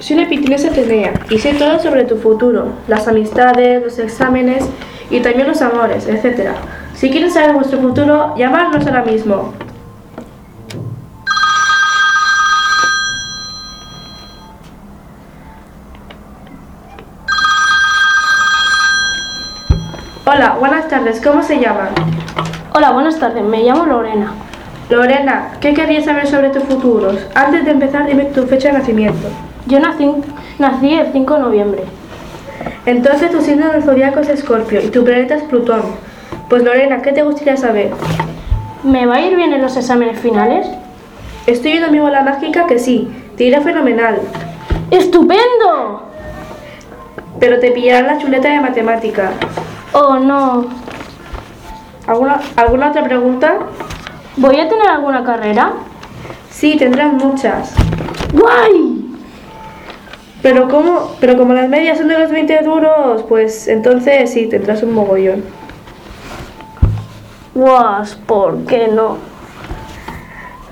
soy una pequeña Atenea y sé todo sobre tu futuro, las amistades, los exámenes y también los amores, etc. Si quieres saber vuestro futuro, llamadnos ahora mismo. Hola, buenas tardes, ¿cómo se llama? Hola, buenas tardes, me llamo Lorena. Lorena, ¿qué querías saber sobre tus futuros? Antes de empezar, dime tu fecha de nacimiento. Yo nací, nací el 5 de noviembre. Entonces tu signo del zodiaco es Escorpio y tu planeta es Plutón. Pues Lorena, ¿qué te gustaría saber? ¿Me va a ir bien en los exámenes finales? Estoy viendo mi bola mágica que sí, te irá fenomenal. ¡Estupendo! Pero te pillarán la chuleta de matemática. Oh, no. ¿Alguna, ¿Alguna otra pregunta? ¿Voy a tener alguna carrera? Sí, tendrás muchas. ¡Guay! Pero como, pero como las medias son de los 20 duros, pues entonces sí, tendrás un mogollón. Guas, ¿por qué no?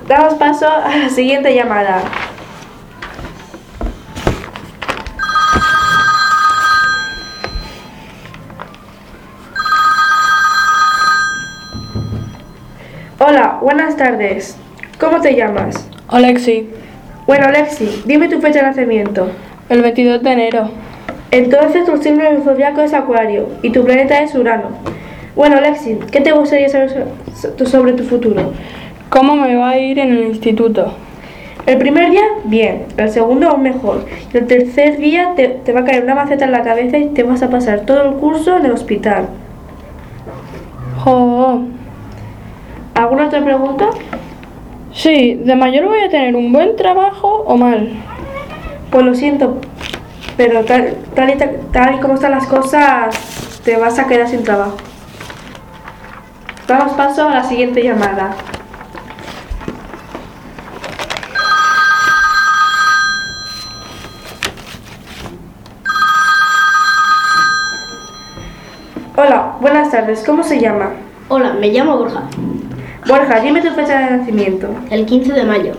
Damos paso a la siguiente llamada. Hola, buenas tardes. ¿Cómo te llamas? Alexi, Bueno, Alexi, dime tu fecha de nacimiento. El 22 de enero. Entonces tu signo del zodiaco es Acuario y tu planeta es Urano. Bueno, Alexi, ¿qué te gustaría saber so- so- sobre tu futuro? ¿Cómo me va a ir en el instituto? El primer día, bien. El segundo, aún mejor. Y el tercer día te, te va a caer una maceta en la cabeza y te vas a pasar todo el curso en el hospital. Jo, ¿Alguna otra pregunta? sí, de mayor voy a tener un buen trabajo o mal. Pues lo siento, pero tal, tal, y, ta- tal y como están las cosas, te vas a quedar sin trabajo. Damos paso a la siguiente llamada. Hola, buenas tardes, ¿cómo se llama? Hola, me llamo Borja. Borja, dime tu fecha de nacimiento. El 15 de mayo.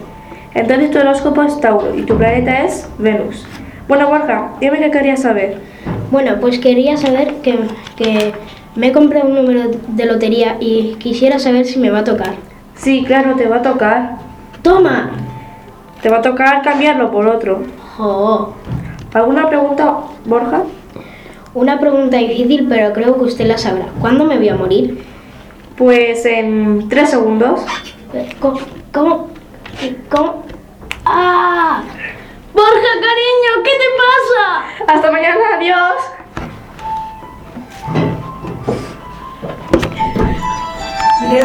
Entonces tu horóscopo es Tauro y tu planeta es Venus. Bueno, Borja, dime qué querías saber. Bueno, pues quería saber que, que me he comprado un número de lotería y quisiera saber si me va a tocar. Sí, claro, te va a tocar. ¡Toma! Te va a tocar cambiarlo por otro. ¡Jo! ¿Alguna pregunta, Borja? Una pregunta difícil, pero creo que usted la sabrá. ¿Cuándo me voy a morir? Pues en tres segundos. ¿Cómo? ¿Cómo? ¿Cómo? ¡Ah! Borja, cariño, ¿qué te pasa? Hasta mañana, adiós.